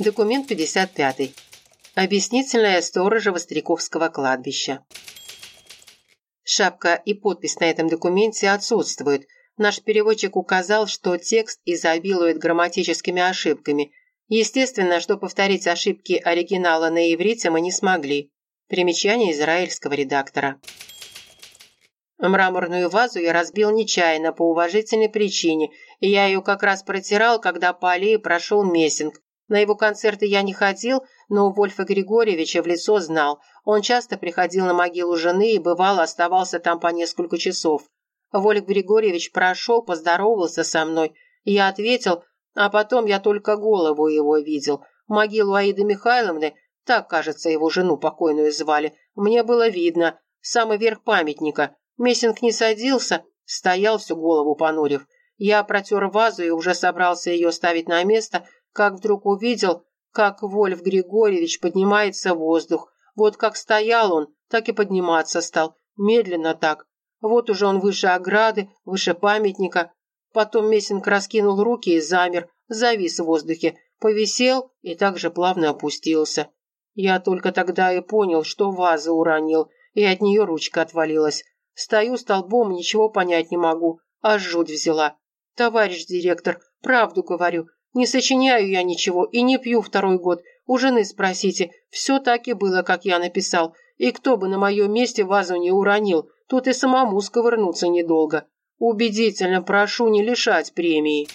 Документ 55. Объяснительная сторожа Востряковского кладбища. Шапка и подпись на этом документе отсутствуют. Наш переводчик указал, что текст изобилует грамматическими ошибками. Естественно, что повторить ошибки оригинала на иврите мы не смогли. Примечание израильского редактора. Мраморную вазу я разбил нечаянно, по уважительной причине, и я ее как раз протирал, когда по аллее прошел Мессинг. На его концерты я не ходил, но Вольфа Григорьевича в лицо знал. Он часто приходил на могилу жены и, бывало, оставался там по несколько часов. Вольф Григорьевич прошел, поздоровался со мной. Я ответил, а потом я только голову его видел. Могилу Аиды Михайловны, так, кажется, его жену покойную звали, мне было видно, самый верх памятника. Мессинг не садился, стоял всю голову понурив. Я протер вазу и уже собрался ее ставить на место, как вдруг увидел, как Вольф Григорьевич поднимается в воздух. Вот как стоял он, так и подниматься стал. Медленно так. Вот уже он выше ограды, выше памятника. Потом Мессинг раскинул руки и замер, завис в воздухе, повисел и также плавно опустился. Я только тогда и понял, что вазу уронил, и от нее ручка отвалилась. Стою столбом, ничего понять не могу, аж жуть взяла. Товарищ директор, правду говорю, не сочиняю я ничего и не пью второй год. У жены спросите, все так и было, как я написал. И кто бы на моем месте вазу не уронил, тут и самому сковырнуться недолго. Убедительно прошу не лишать премии.